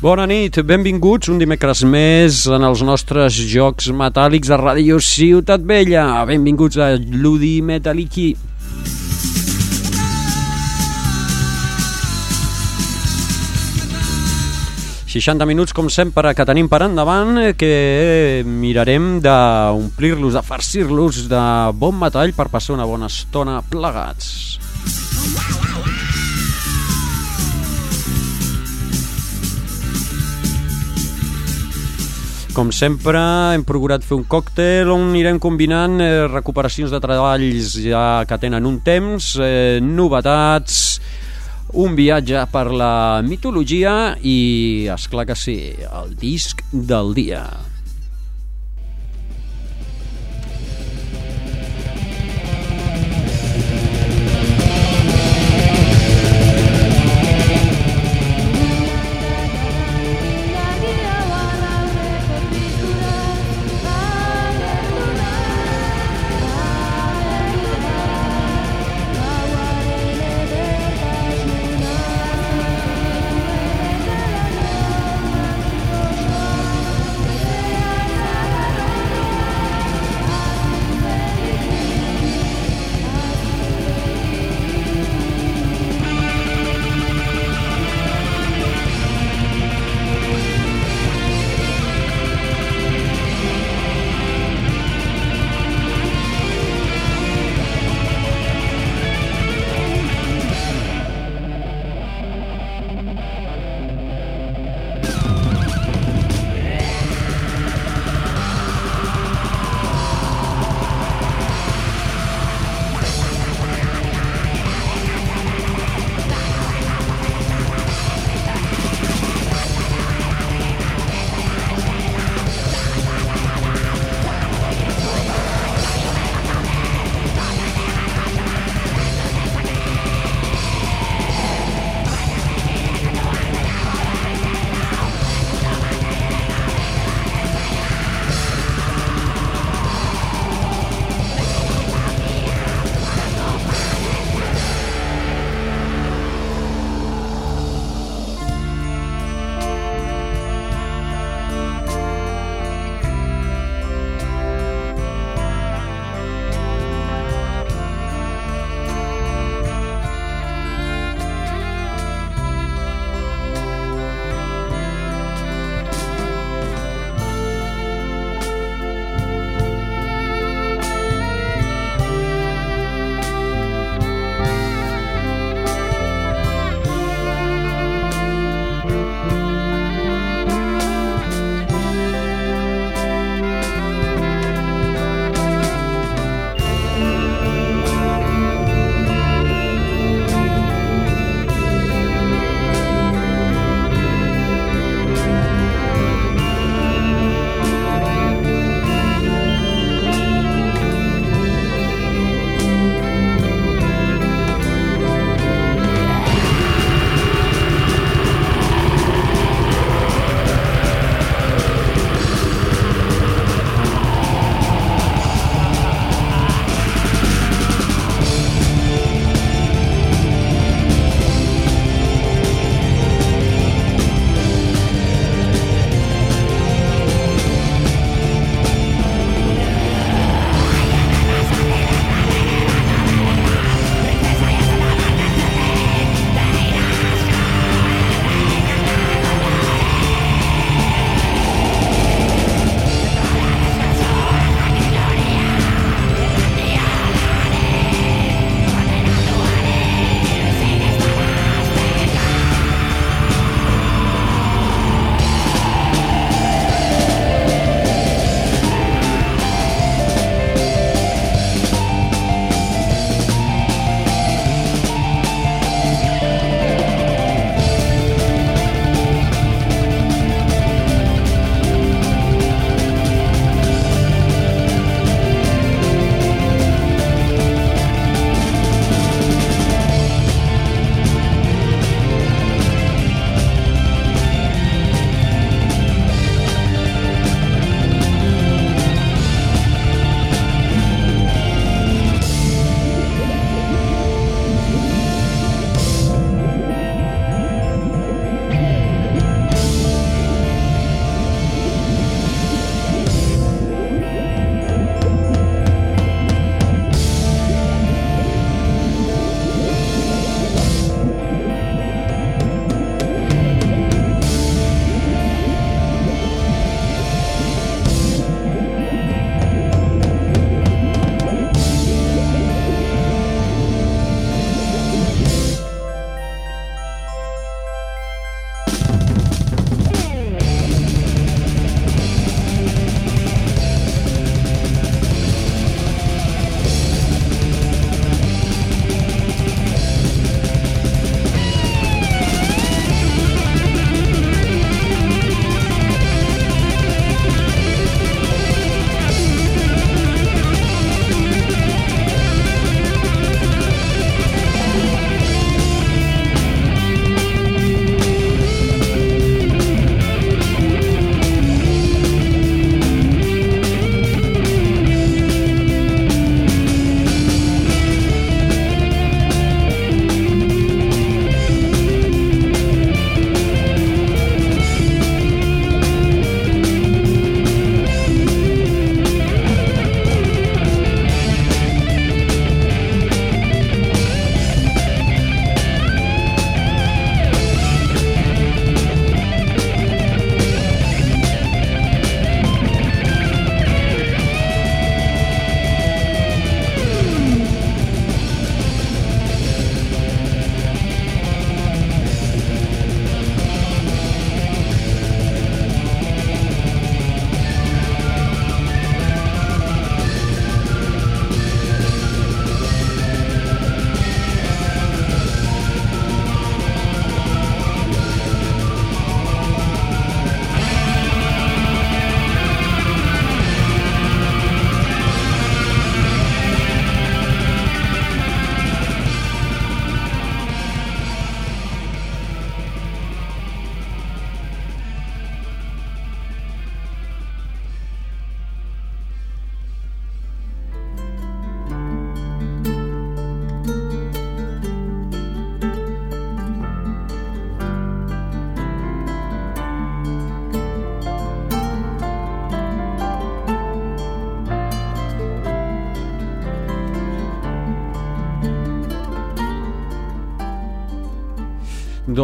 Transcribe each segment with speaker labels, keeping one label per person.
Speaker 1: Bona nit, benvinguts un dimecres més en els nostres jocs metàl·lics de Ràdio Ciutat Vella. Benvinguts a Ludi Metallici. ...60 minuts, com sempre, que tenim per endavant, que mirarem d'omplir-los, de farcir-los de bon metall per passar una bona estona plegats. Com sempre, hem procurat fer un còctel on anirem combinant eh, recuperacions de treballs ja que tenen un temps, eh, novetats, un viatge per la mitologia i, és clar que sí, el disc del dia.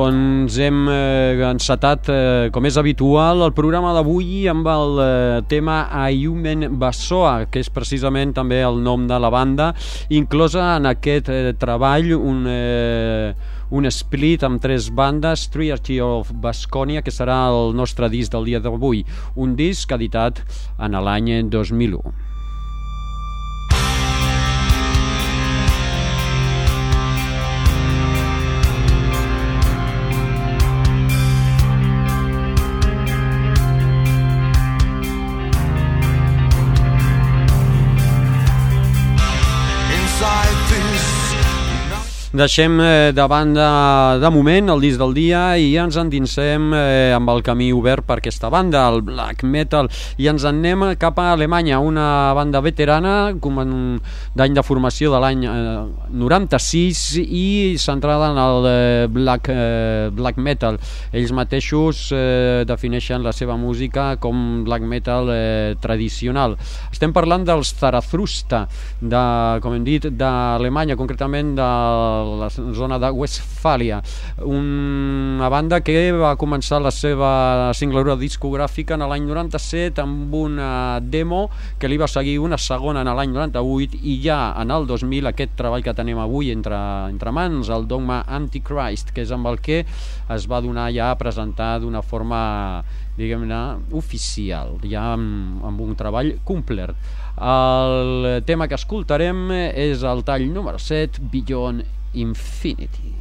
Speaker 1: Doncs hem eh, encetat, eh, com és habitual, el programa d'avui amb el eh, tema Ayumen Bassoa, que és precisament també el nom de la banda, inclosa en aquest eh, treball un, eh, un split amb tres bandes, Triarchy of Basconia, que serà el nostre disc del dia d'avui, un disc editat en l'any 2001. Deixem eh, de banda de moment el disc del dia i ens endinsem eh, amb el camí obert per aquesta banda, el black metal, i ens en anem cap a Alemanya, una banda veterana d'any de formació de l'any eh, 96 i centrada en el eh, black, eh, black metal. Ells mateixos eh, defineixen la seva música com black metal eh, tradicional. Estem parlant dels Zarathustra, de, com hem dit, d'Alemanya, concretament del la zona de Westfàlia. Una banda que va començar la seva singladura discogràfica en l'any 97 amb una demo que li va seguir una segona en l'any 98 i ja en el 2000 aquest treball que tenim avui entre, entre mans, el Dogma Antichrist que és amb el que es va donar ja a presentar d'una forma diguem-ne oficial ja amb, amb un treball complet. El tema que escoltarem és el tall número 7 Beyond infinity.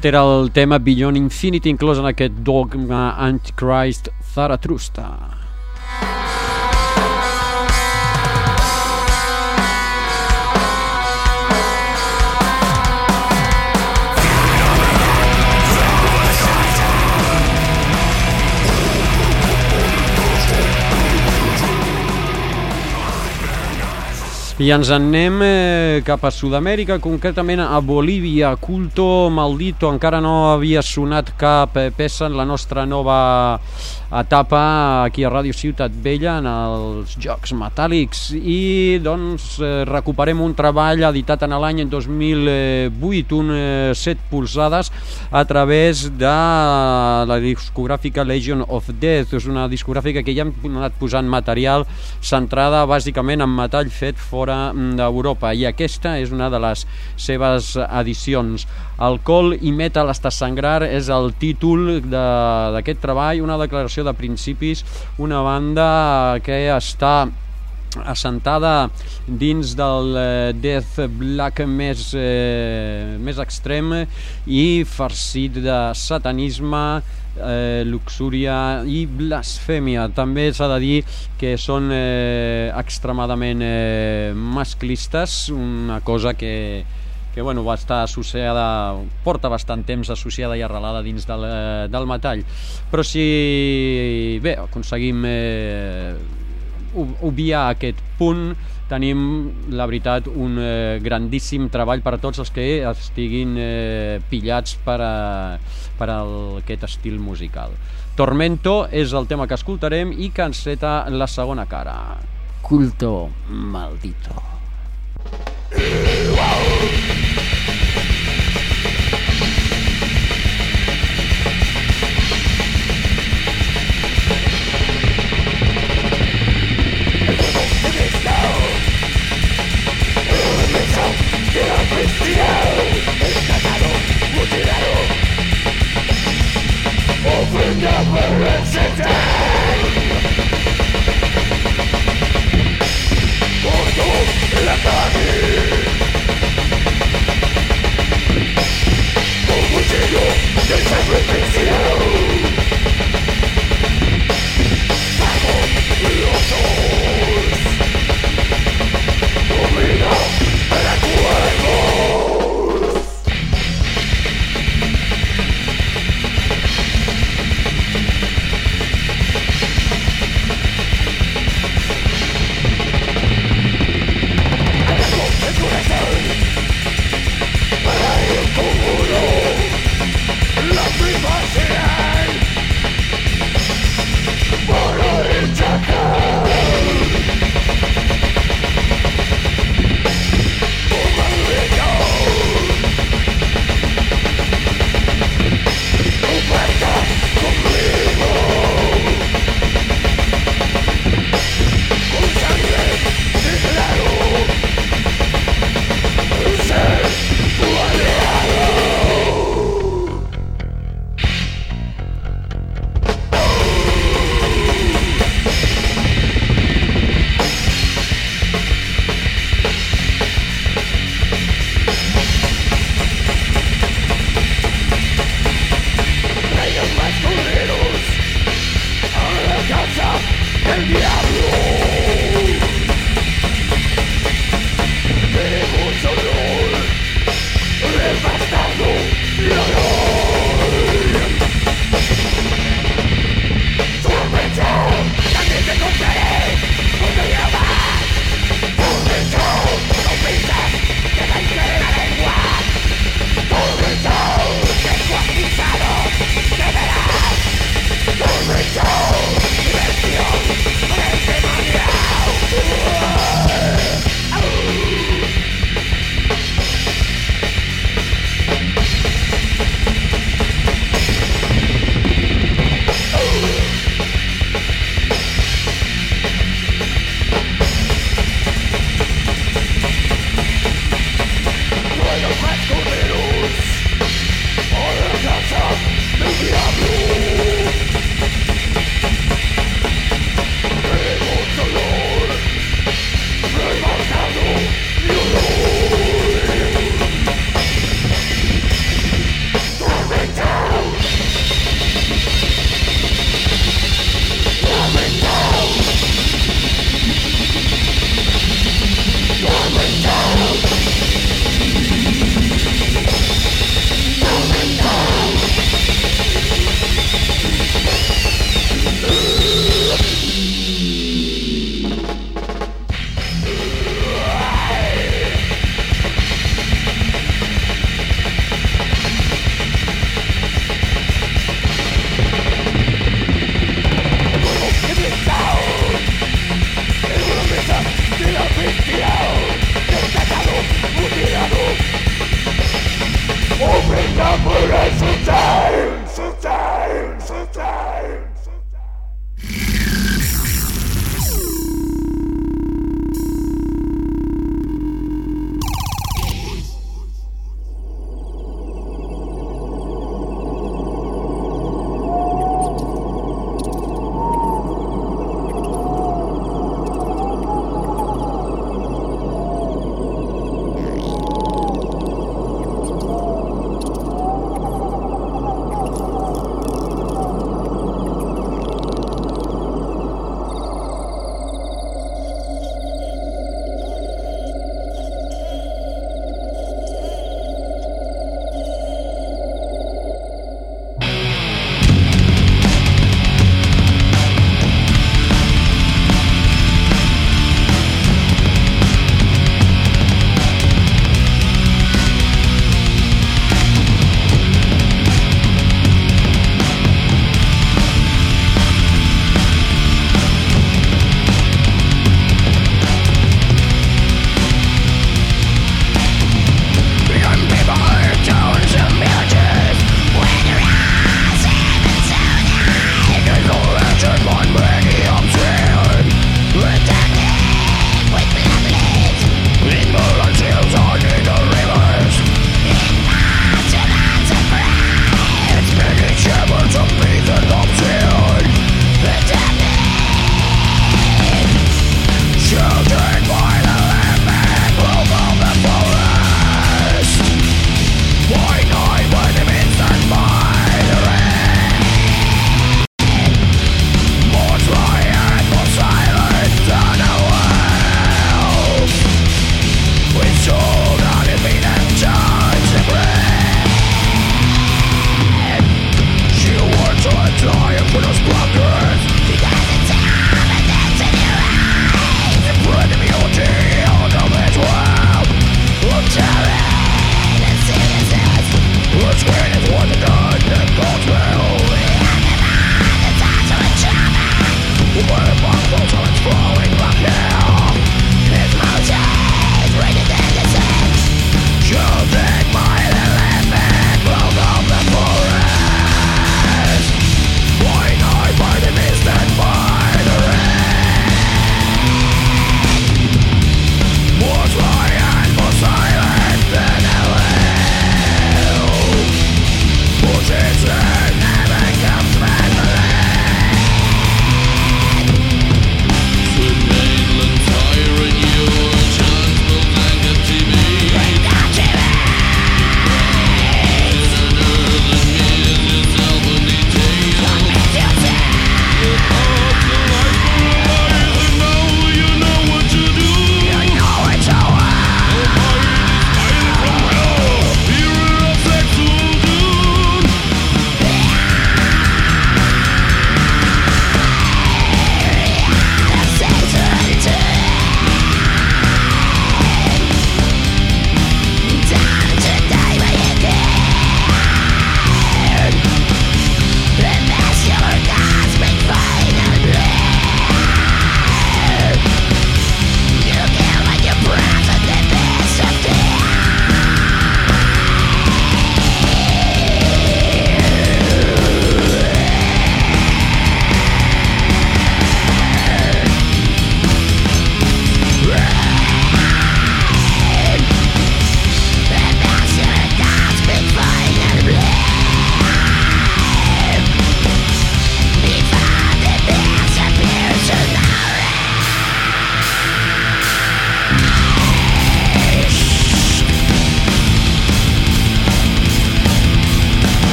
Speaker 1: Aquest era el tema Beyond Infinity inclòs en aquest Dogma Antichrist Zarathustra. I ens anem eh, cap a Sud-amèrica, concretament a Bolívia. Culto Maldito encara no havia sonat cap eh, peça en la nostra nova etapa aquí a Ràdio Ciutat Vella en els Jocs Metàl·lics i doncs eh, recuperem un treball editat en l'any 2008, un set polsades a través de la discogràfica Legion of Death. És una discogràfica que ja hem anat posant material centrada bàsicament en metall fet fora d'Europa i aquesta és una de les seves edicions. Alcohol i metal hasta sangrar és el títol d'aquest treball, una declaració de principis, una banda que està assentada dins del eh, death black més, eh, més extrem i farcit de satanisme, eh, luxúria i blasfèmia. També s'ha de dir que són eh, extremadament eh, masclistes, una cosa que, que bueno, va estar associada, porta bastant temps associada i arrelada dins del, eh, del metall. Però si bé, aconseguim eh, obviar aquest punt, tenim, la veritat, un eh, grandíssim treball per a tots els que estiguin eh, pillats per, a, per a aquest estil musical. Tormento és el tema que escoltarem i que enceta la segona cara. Culto maldito. Wow. Por tu la tarde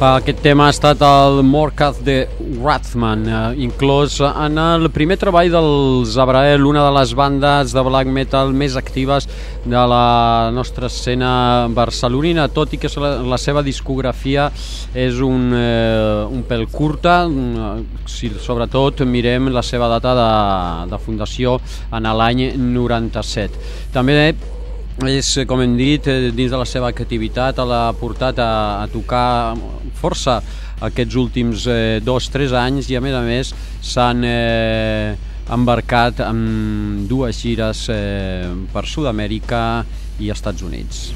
Speaker 1: Aquest tema ha estat el Morcath de Rathman, eh, inclòs en el primer treball dels Abrael, una de les bandes de black metal més actives de la nostra escena barcelonina, tot i que la, seva discografia és un, eh, un pèl curta, si sobretot mirem la seva data de, de fundació en l'any 97. També és, com hem dit, eh, dins de la seva activitat l'ha portat a, a tocar força aquests últims eh, dos, tres anys i a més a més s'han eh, embarcat en dues gires eh, per Sud-amèrica i Estats Units.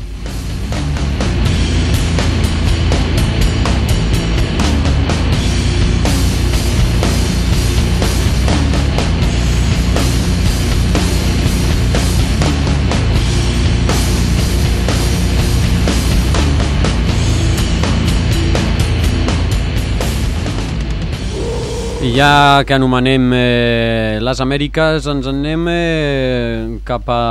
Speaker 1: I ja que anomenem eh, les Amèriques, ens en anem eh, cap a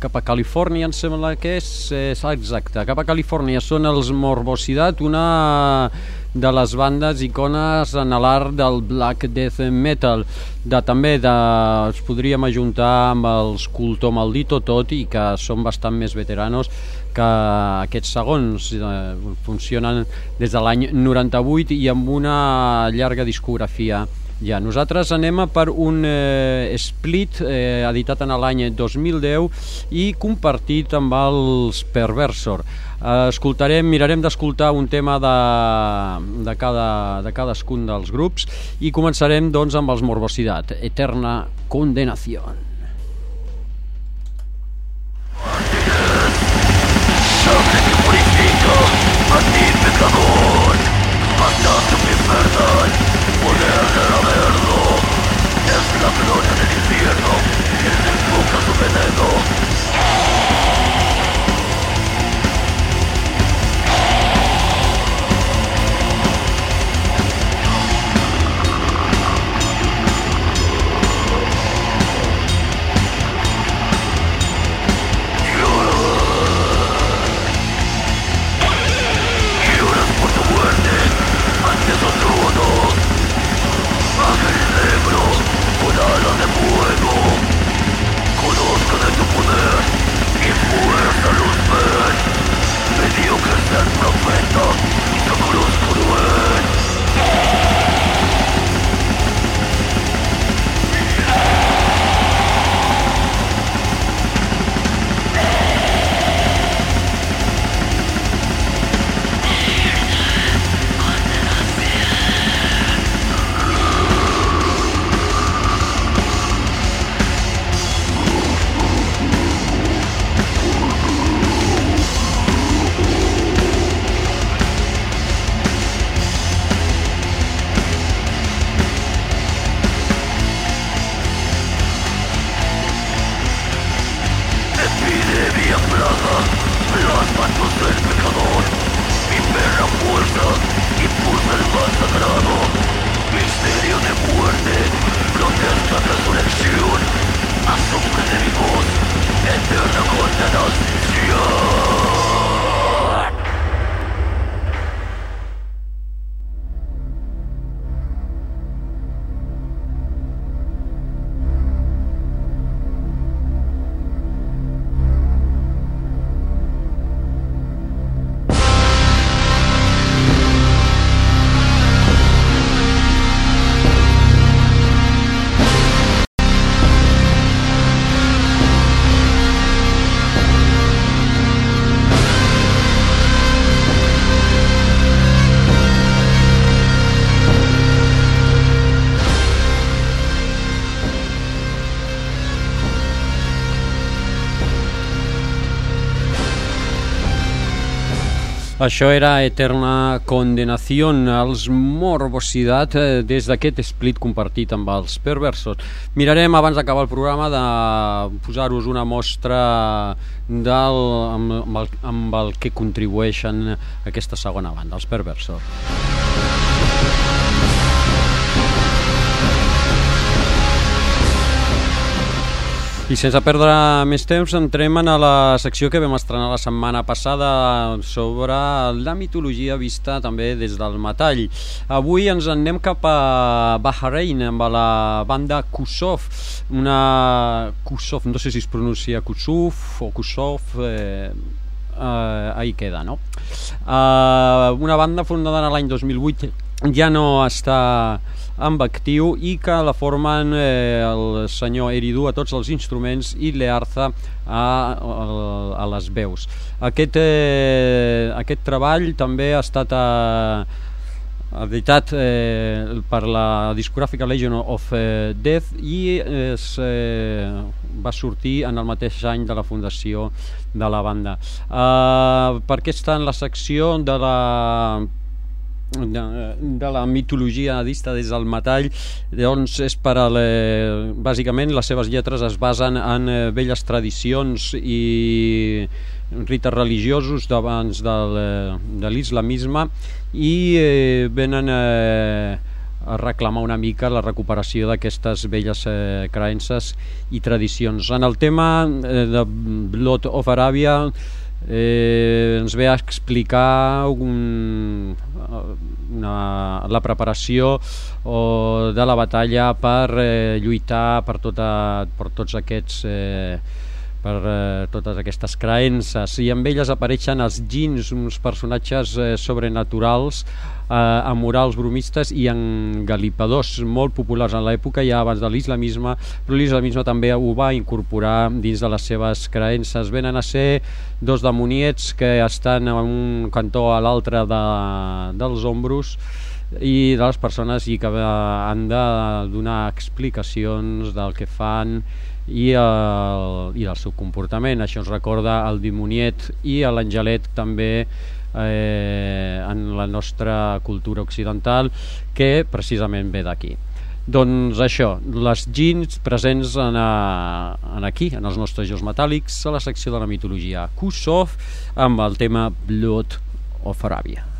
Speaker 1: cap a Califòrnia, em sembla que és, és exacte, cap a Califòrnia són els Morbosidad, una de les bandes icones en l'art del black death metal de, també de, els podríem ajuntar amb els Culto Maldito tot i que són bastant més veteranos que aquests segons. Eh, funcionen des de l'any 98 i amb una llarga discografia ja, nosaltres anem per un eh, split eh, editat en l'any 2010 i compartit amb els Perversor. Eh, escoltarem, mirarem d'escoltar un tema de, de, cada, de cadascun dels grups i començarem doncs amb els Morbosidad, Eterna Condenació. Sangre que purifica a ti pecador, matando mi verdad, Això era Eterna Condenació, els Morbosidad, eh, des d'aquest split compartit amb els perversos. Mirarem, abans d'acabar el programa, de posar-vos una mostra del, amb, amb, el, amb el que contribueixen aquesta segona banda, els perversos. I sense perdre més temps entrem en la secció que vam estrenar la setmana passada sobre la mitologia vista també des del metall. Avui ens en anem cap a Bahrein amb la banda Kusov, una Kusov, no sé si es pronuncia Kusuf o Kusov, eh, eh, ahí queda, no? Eh, una banda fundada l'any 2008 ja no està amb actiu i que la formen eh, el senyor Eridu a tots els instruments i Learza a, a, a les veus. Aquest, eh, aquest treball també ha estat eh, editat eh, per la discogràfica Legion of eh, Death i es, eh, va sortir en el mateix any de la fundació de la banda. Eh, per què està en la secció de la de, de la mitologia dista des del metall doncs és per a le, bàsicament les seves lletres es basen en eh, velles tradicions i rites religiosos d'abans de l'islamisme i eh, venen eh, a reclamar una mica la recuperació d'aquestes velles eh, creences i tradicions. En el tema eh, de Blood of Arabia eh, ens ve a explicar un, una, la preparació o de la batalla per eh, lluitar per, tota, per tots aquests eh, per eh, totes aquestes creences. I amb elles apareixen els gins, uns personatges eh, sobrenaturals eh, amorals bromistes i engalipadors molt populars en l'època ja abans de l'islamisme però l'islamisme també ho va incorporar dins de les seves creences venen a ser dos demoniets que estan en un cantó a l'altre de, dels ombros i de les persones i que han de donar explicacions del que fan i, el, i del seu comportament. Això ens recorda el dimoniet i l'angelet també eh, en la nostra cultura occidental que precisament ve d'aquí. Doncs això, les gins presents en, a, en aquí, en els nostres jocs metàl·lics, a la secció de la mitologia Kusov, amb el tema Blood of Arabia.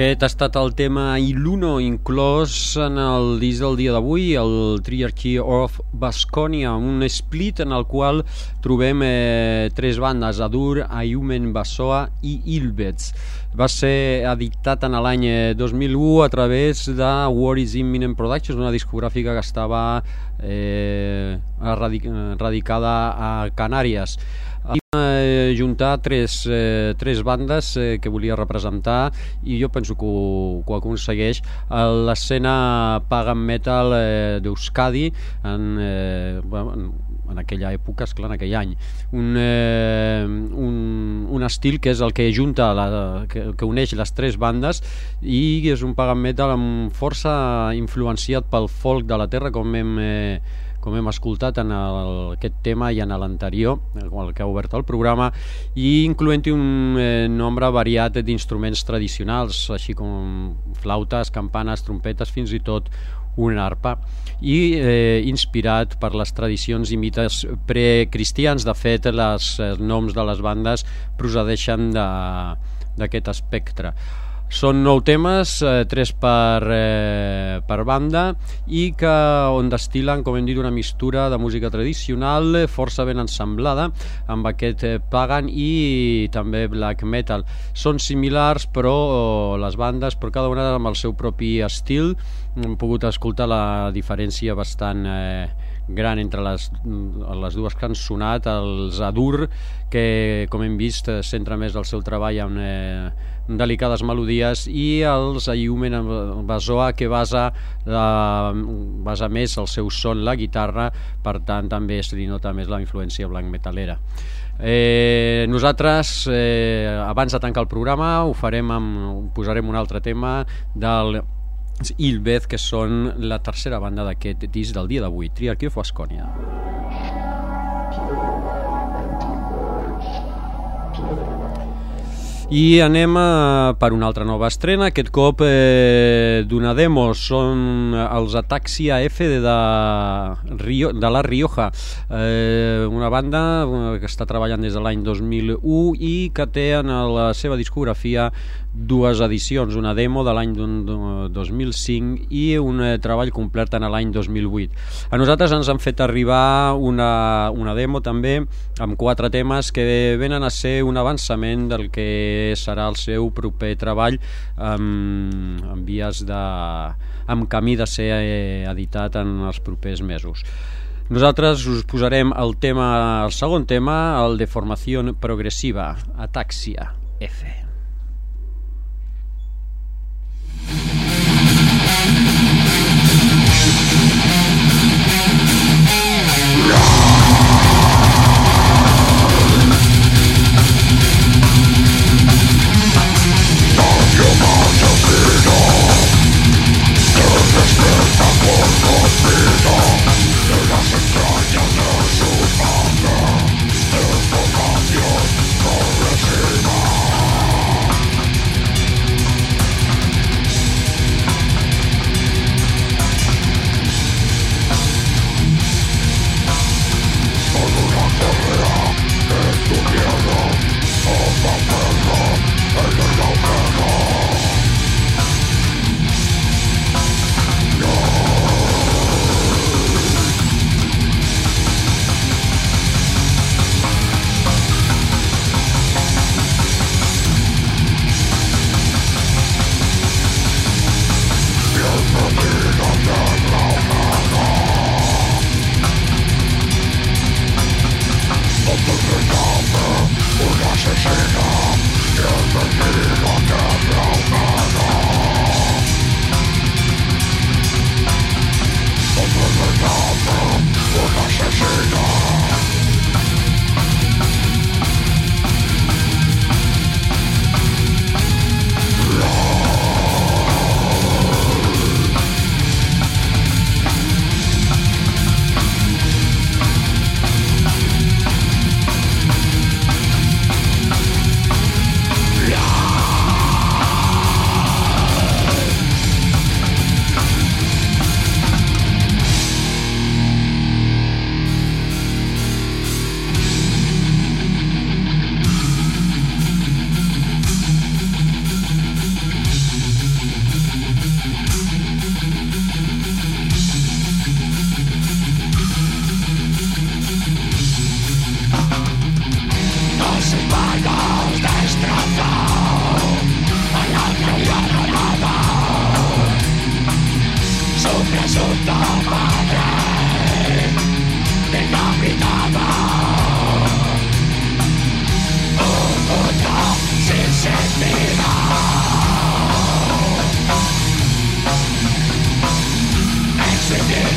Speaker 1: Aquest ha estat el tema Iluno, inclòs en el disc del dia d'avui, el Triarchy of Basconia, un split en el qual trobem eh, tres bandes, Adur, Ayumen Basoa i Ilbets. Va ser editat en l'any 2001 eh, a través de War is Imminent Productions, una discogràfica que estava eh, radicada a Canàries eh, juntar tres, eh, tres bandes eh, que volia representar i jo penso que ho, que ho aconsegueix. L'escena pagan metal eh, d'Euskadi en, eh, en, en aquella època, esclar, en aquell any. Un, eh, un, un estil que és el que junta la, que, que uneix les tres bandes i és un pagan metal amb força influenciat pel folk de la terra com hem eh, com hem escoltat en el, aquest tema i en l'anterior, el que ha obert el programa, i incloent-hi un eh, nombre variat d'instruments tradicionals, així com flautes, campanes, trompetes, fins i tot una arpa. I eh, inspirat per les tradicions i mites precristians. De fet les, els noms de les bandes procedeixen d'aquest espectre són nou temes, eh, tres per, eh, per banda i que on destilen, com hem dit, una mistura de música tradicional força ben ensemblada amb aquest eh, pagan i també black metal. Són similars però les bandes, però cada una amb el seu propi estil. Hem pogut escoltar la diferència bastant eh, gran entre les, les dues que han sonat, els Adur, que com hem vist centra més el seu treball en eh, delicades melodies i els Ayumen Basoa que basa, la, basa més el seu son la guitarra per tant també es denota més la influència blanc metalera Eh, nosaltres, eh, abans de tancar el programa, ho farem amb, posarem un altre tema del Ilbeth, que són la tercera banda d'aquest disc del dia d'avui, Triarchy of Asconia. I anem a, per una altra nova estrena, aquest cop eh, d'una demo, són els Ataxia F de, de, Rio, de la Rioja, eh, una banda que està treballant des de l'any 2001 i que té en la seva discografia dues edicions, una demo de l'any 2005 i un eh, treball complet en l'any 2008. A nosaltres ens han fet arribar una, una demo també amb quatre temes que venen a ser un avançament del que serà el seu proper treball amb, amb vies de amb camí de ser eh, editat en els propers mesos. Nosaltres us posarem el tema, el segon tema, el de formació progressiva, Ataxia F. Por comida,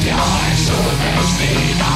Speaker 1: the eyes of Estina.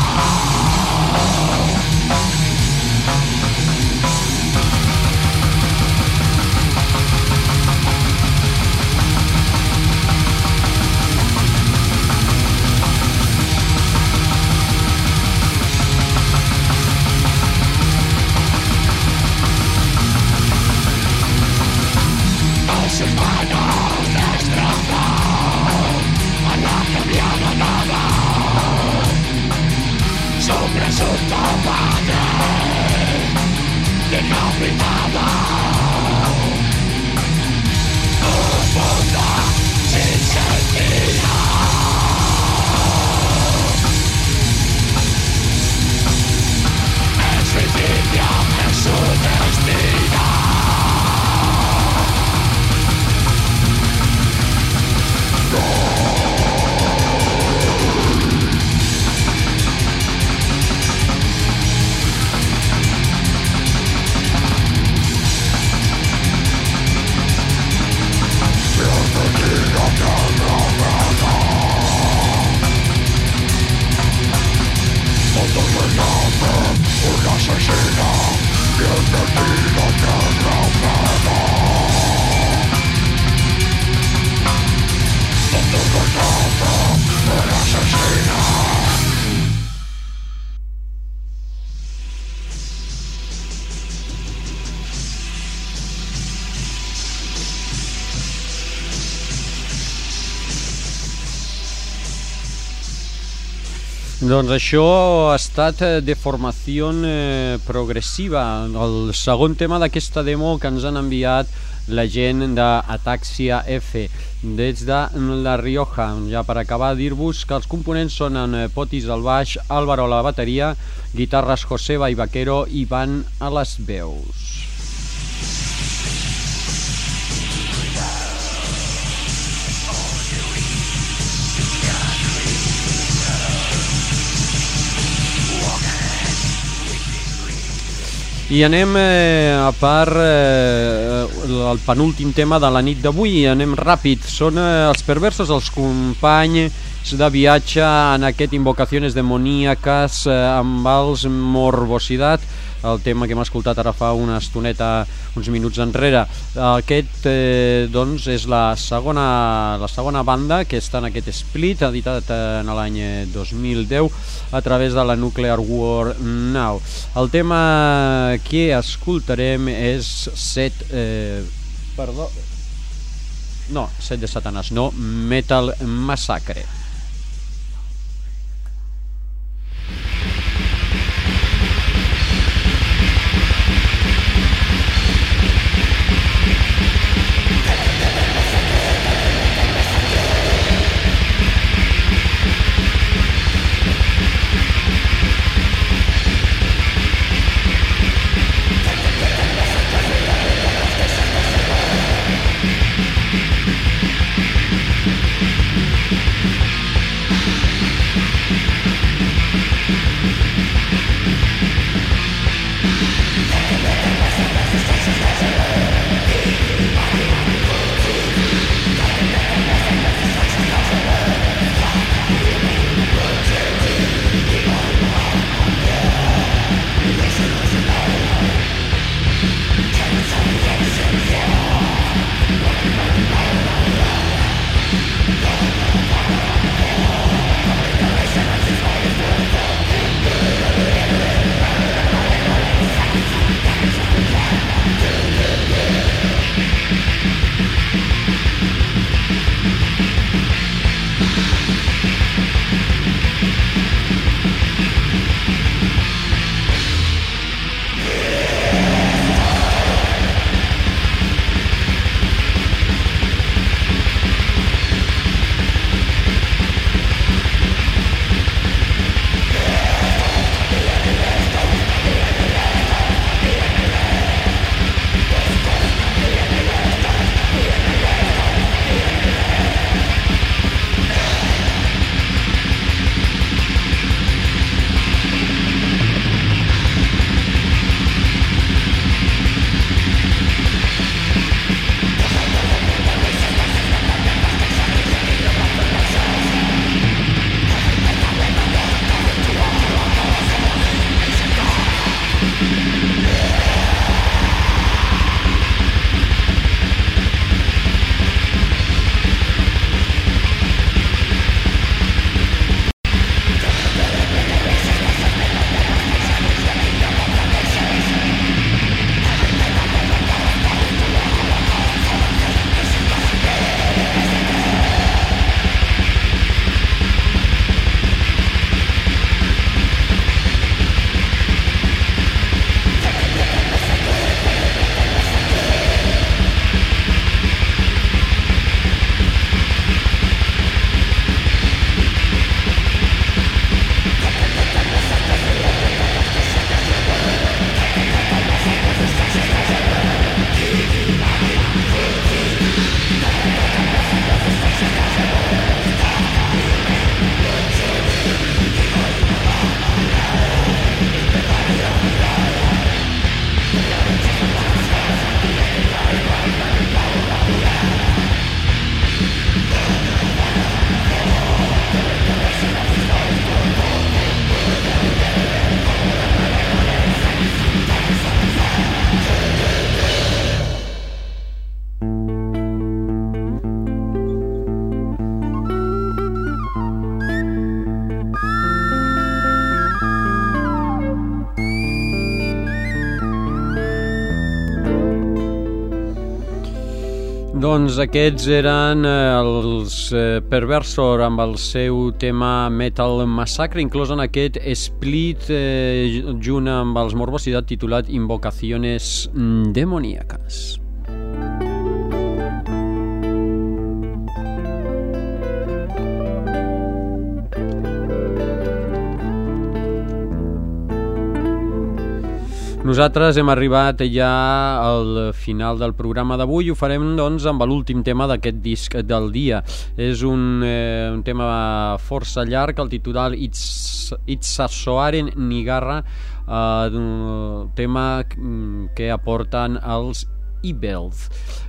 Speaker 1: Doncs això ha estat eh, de formació eh, progressiva, el segon tema d'aquesta demo que ens han enviat la gent d'Ataxia F des de La Rioja. Ja per acabar, dir-vos que els components són en eh, Potis al baix, Álvaro a la bateria, guitarres Joseba i Vaquero i Van a les veus. I anem eh, a part eh, el penúltim tema de la nit d'avui, anem ràpid, són eh, els perversos, els companys de viatge en aquest Invocaciones demoníaques eh, amb els Morbosidad, el tema que hem escoltat ara fa una estoneta, uns minuts enrere. Aquest, eh, doncs, és la segona, la segona banda que està en aquest split, editat en l'any 2010 a través de la Nuclear War Now. El tema que escoltarem és set... Eh, perdó... No, set de Satanàs, no, Metal Massacre. Doncs aquests eren eh, els eh, Perversor amb el seu tema Metal Massacre, inclòs en aquest split eh, junt amb els Morbosidad titulat Invocaciones Demoníacas. Nosaltres hem arribat ja al final del programa d'avui i ho farem doncs amb l'últim tema d'aquest disc del dia. És un, eh, un tema força llarg, el titular It's, It's a Soaren Nigarra, eh, un tema que aporten els Ibels.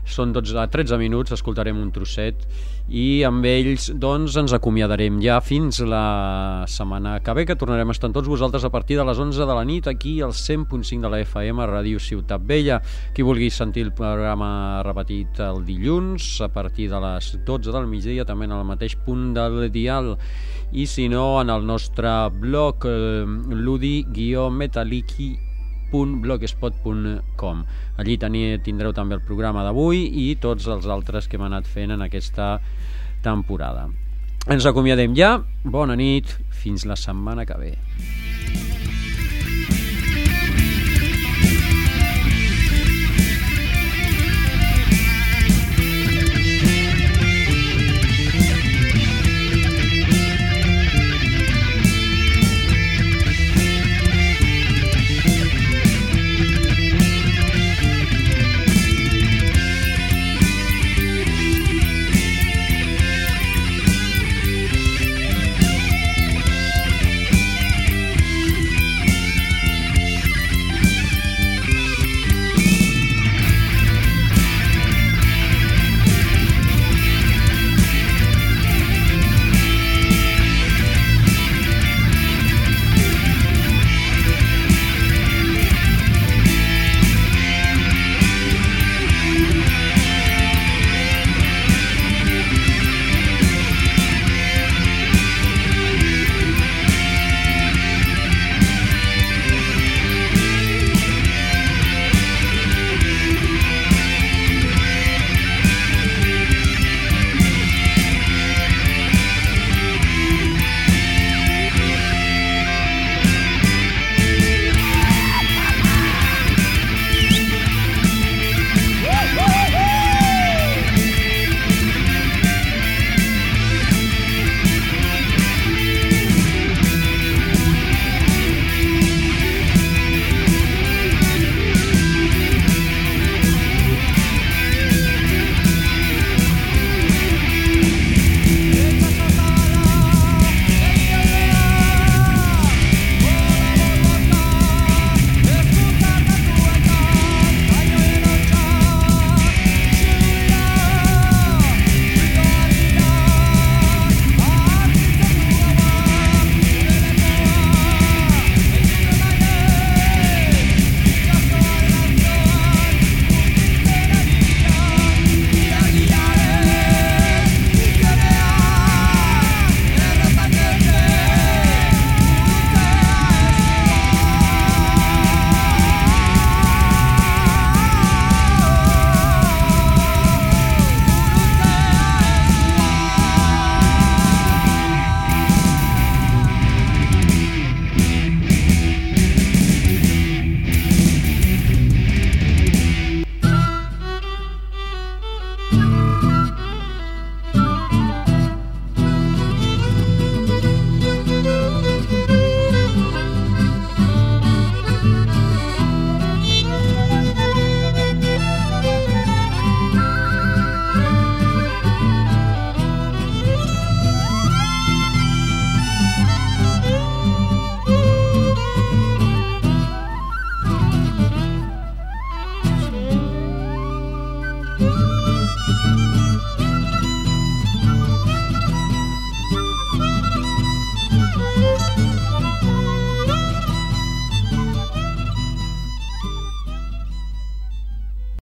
Speaker 1: Són 12, 13 minuts, escoltarem un trosset i amb ells doncs ens acomiadarem ja fins la setmana que ve que tornarem a estar tots vosaltres a partir de les 11 de la nit aquí al 100.5 de la FM Ràdio Ciutat Vella qui vulgui sentir el programa repetit el dilluns a partir de les 12 del migdia també en el mateix punt del dial i si no en el nostre blog eh, ludi-metaliki www.blogspot.com Allí tenia, tindreu també el programa d'avui i tots els altres que hem anat fent en aquesta temporada. Ens acomiadem ja, bona nit, fins la setmana que ve.